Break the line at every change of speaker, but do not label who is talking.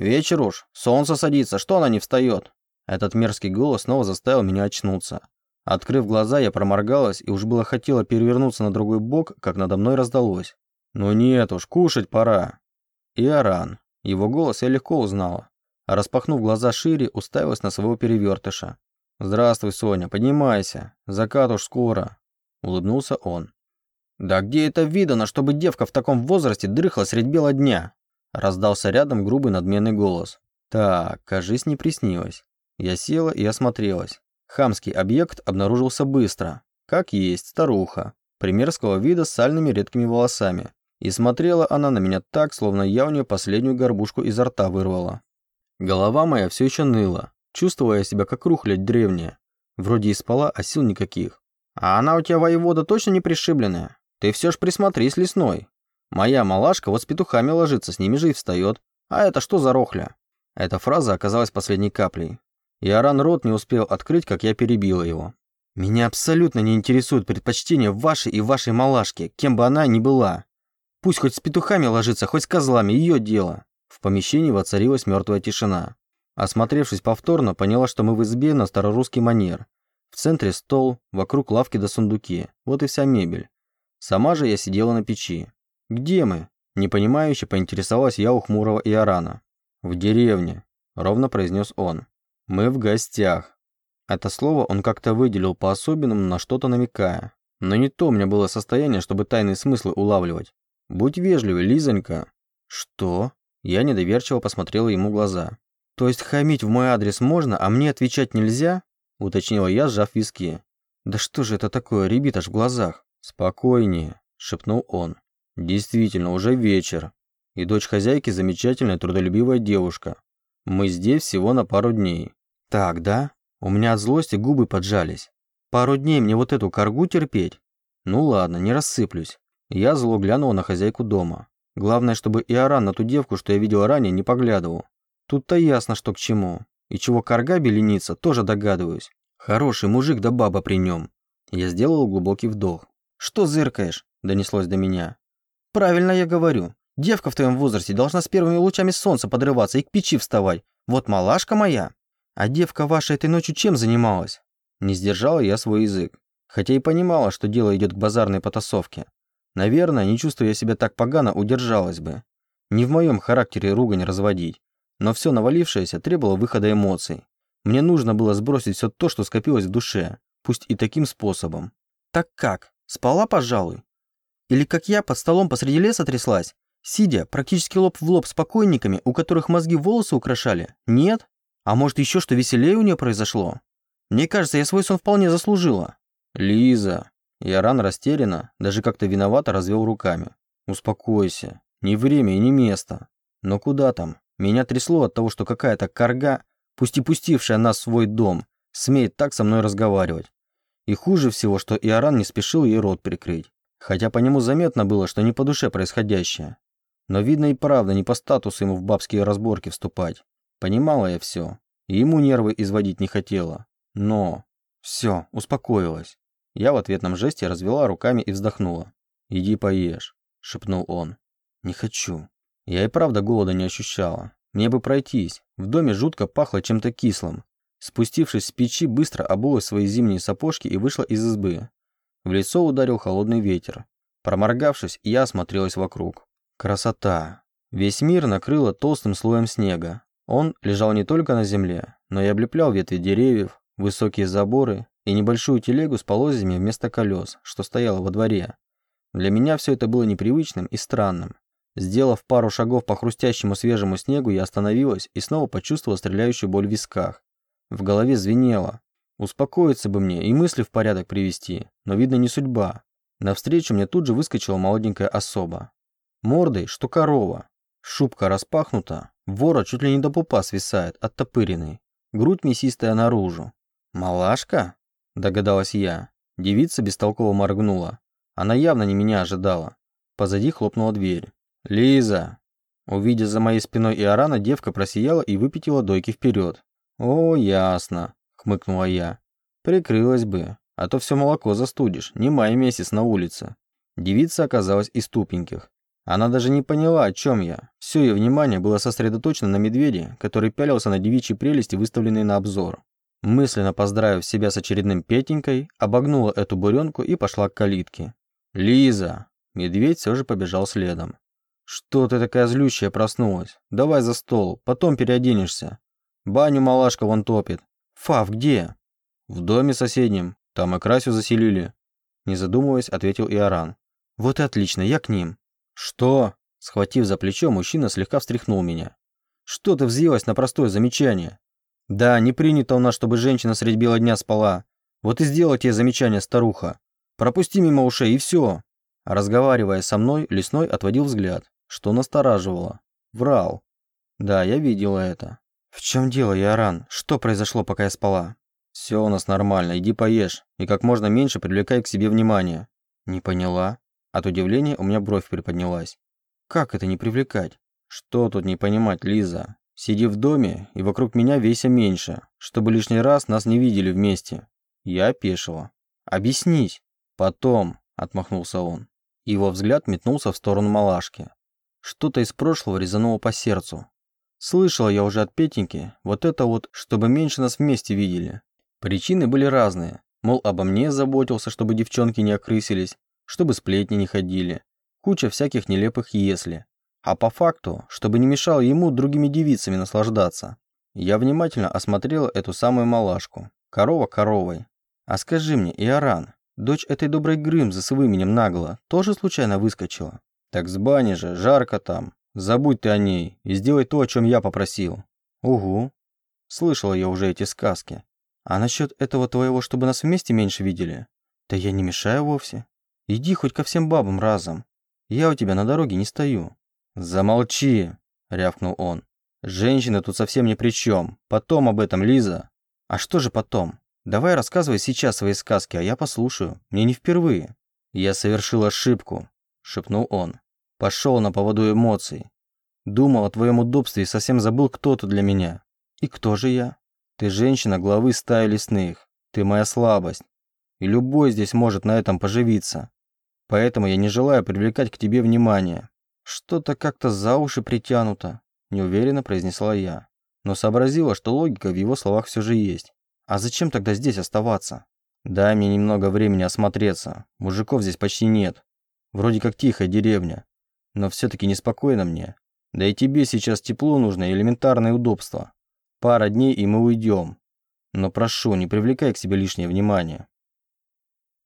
«Вечер уж, солнце садится, что она не встает?» Этот мерзкий голос снова заставил меня очнуться. Открыв глаза, я проморгалась и уж было хотела перевернуться на другой бок, как надо мной раздалось. «Ну нет уж, кушать пора». И Аран. Его голос я легко узнала. Распахнув глаза шире, уставилась на своего перевертыша. «Здравствуй, Соня, поднимайся. Закат уж скоро», — улыбнулся он. «Да где это видано, чтобы девка в таком возрасте дрыхла средь бела дня?» Раздался рядом грубый надменный голос. «Так, кажись, не приснилось». Я села и осмотрелась. Хамский объект обнаружился быстро. Как есть, старуха. Примерского вида с сальными редкими волосами. И смотрела она на меня так, словно я у нее последнюю горбушку изо рта вырвала. Голова моя все еще ныла, чувствуя себя как рухлядь древняя. Вроде и спала, а сил никаких. «А она у тебя, воевода, точно не пришибленная? Ты все ж присмотрись лесной. Моя малашка вот с петухами ложится, с ними же и встает. А это что за рохля?» Эта фраза оказалась последней каплей. И рот не успел открыть, как я перебила его. «Меня абсолютно не интересует предпочтение вашей и вашей малашки, кем бы она ни была. Пусть хоть с петухами ложится, хоть с козлами, ее дело». В помещении воцарилась мертвая тишина. Осмотревшись повторно, поняла, что мы в избе на старорусский манер. В центре стол, вокруг лавки до сундуки. Вот и вся мебель. Сама же я сидела на печи. «Где мы?» Непонимающе поинтересовалась я у хмурого Иорана. «В деревне», — ровно произнес он. «Мы в гостях». Это слово он как-то выделил по-особенному, на что-то намекая. Но не то у меня было состояние, чтобы тайные смыслы улавливать. «Будь вежливый, Лизонька». «Что?» Я недоверчиво посмотрела ему в глаза. «То есть хамить в мой адрес можно, а мне отвечать нельзя?» Уточнила я, сжав виски. «Да что же это такое, ребит аж в глазах?» «Спокойнее», – шепнул он. «Действительно, уже вечер. И дочь хозяйки замечательная, трудолюбивая девушка. Мы здесь всего на пару дней». «Так, да? У меня от злости губы поджались. Пару дней мне вот эту коргу терпеть? Ну ладно, не рассыплюсь». Я зло глянул на хозяйку дома. Главное, чтобы Иоран на ту девку, что я видел ранее, не поглядывал. Тут-то ясно, что к чему. И чего корга беленица, тоже догадываюсь. Хороший мужик да баба при нем. Я сделал глубокий вдох. «Что зыркаешь?» – донеслось до меня. «Правильно я говорю. Девка в твоем возрасте должна с первыми лучами солнца подрываться и к печи вставать. Вот малашка моя. А девка ваша этой ночью чем занималась?» Не сдержала я свой язык. Хотя и понимала, что дело идет к базарной потасовке. Наверное, не чувствуя себя так погано, удержалась бы. Не в моем характере ругань разводить. Но все навалившееся требовало выхода эмоций. Мне нужно было сбросить все то, что скопилось в душе, пусть и таким способом. Так как? Спала, пожалуй? Или как я под столом посреди леса тряслась, сидя практически лоб в лоб с покойниками, у которых мозги волосы украшали? Нет? А может еще что веселее у нее произошло? Мне кажется, я свой сон вполне заслужила. Лиза, я рано растеряна, даже как-то виновато развел руками. Успокойся. Ни время и ни место. Но куда там? Меня трясло от того, что какая-то корга, пусть и пустившая нас в свой дом, смеет так со мной разговаривать. И хуже всего, что Иоран не спешил ей рот прикрыть. Хотя по нему заметно было, что не по душе происходящее. Но видно и правда, не по статусу ему в бабские разборки вступать. Понимала я все. И ему нервы изводить не хотела. Но... Все, успокоилась. Я в ответном жесте развела руками и вздохнула. «Иди поешь», – шепнул он. «Не хочу». Я и правда голода не ощущала. Мне бы пройтись. В доме жутко пахло чем-то кислым. Спустившись с печи, быстро обула свои зимние сапожки и вышла из избы. В лицо ударил холодный ветер. Проморгавшись, я осмотрелась вокруг. Красота. Весь мир накрыло толстым слоем снега. Он лежал не только на земле, но и облеплял ветви деревьев, высокие заборы и небольшую телегу с полозьями вместо колес, что стояла во дворе. Для меня все это было непривычным и странным. Сделав пару шагов по хрустящему свежему снегу, я остановилась и снова почувствовала стреляющую боль в висках. В голове звенело. Успокоиться бы мне и мысли в порядок привести, но видно не судьба. Навстречу мне тут же выскочила молоденькая особа. Мордой, что корова. Шубка распахнута, вора чуть ли не до пупа свисает, оттопыренный. Грудь мясистая наружу. «Малашка?» Догадалась я. Девица бестолково моргнула. Она явно не меня ожидала. Позади хлопнула дверь. «Лиза!» Увидя за моей спиной Иорана, девка просияла и выпятила дойки вперед. «О, ясно», — хмыкнула я. «Прикрылась бы, а то все молоко застудишь, не май месяц на улице». Девица оказалась из тупеньких. Она даже не поняла, о чем я. Все ее внимание было сосредоточено на медведе, который пялился на девичьи прелести, выставленные на обзор. Мысленно поздравив себя с очередным Петенькой, обогнула эту буренку и пошла к калитке. «Лиза!» Медведь все же побежал следом. «Что ты такая злющая проснулась? Давай за стол, потом переоденешься. Баню малашка вон топит. Фав, где?» «В доме соседнем. Там и Красю заселили». Не задумываясь, ответил Иоран. «Вот и отлично, я к ним». «Что?» Схватив за плечо, мужчина слегка встряхнул меня. «Что ты взъелась на простое замечание?» «Да, не принято у нас, чтобы женщина средь бела дня спала. Вот и сделала тебе замечание, старуха. Пропусти мимо ушей, и все». Разговаривая со мной, Лесной отводил взгляд, что настораживало. Врал. Да, я видела это. «В чем дело, Яран? Что произошло, пока я спала?» «Все у нас нормально, иди поешь, и как можно меньше привлекай к себе внимание». «Не поняла?» От удивления у меня бровь приподнялась. Как это не привлекать? Что тут не понимать, Лиза? Сиди в доме, и вокруг меня веся меньше, чтобы лишний раз нас не видели вместе. Я опешила. Объяснись. Потом, отмахнулся он. Его взгляд метнулся в сторону малашки. Что-то из прошлого резануло по сердцу. Слышала я уже от Петеньки, вот это вот, чтобы меньше нас вместе видели. Причины были разные. Мол, обо мне заботился, чтобы девчонки не окрысились, чтобы сплетни не ходили. Куча всяких нелепых «если». А по факту, чтобы не мешало ему другими девицами наслаждаться. Я внимательно осмотрела эту самую малашку. Корова коровой. А скажи мне, Иоран, дочь этой доброй Грымзы с выменем нагло, тоже случайно выскочила? Так с бани же, жарко там. Забудь ты о ней и сделай то, о чем я попросил. Угу. Слышала я уже эти сказки. А насчет этого твоего, чтобы нас вместе меньше видели? Да я не мешаю вовсе. Иди хоть ко всем бабам разом. Я у тебя на дороге не стою». «Замолчи!» – рявкнул он. «Женщины тут совсем ни при чем. Потом об этом, Лиза». «А что же потом? Давай рассказывай сейчас свои сказки, а я послушаю. Мне не впервые». «Я совершил ошибку», – шепнул он. «Пошел на поводу эмоций. Думал о твоем удобстве и совсем забыл, кто ты для меня». «И кто же я?» «Ты женщина главы стаи лесных. Ты моя слабость. И любой здесь может на этом поживиться. Поэтому я не желаю привлекать к тебе внимание. Что-то как-то за уши притянуто, неуверенно произнесла я. Но сообразила, что логика в его словах все же есть. А зачем тогда здесь оставаться? Дай мне немного времени осмотреться. Мужиков здесь почти нет. Вроде как тихая деревня. Но все-таки неспокойно мне. Да и тебе сейчас тепло нужно и элементарное удобство. Пара дней, и мы уйдем. Но прошу, не привлекай к себе лишнее внимание.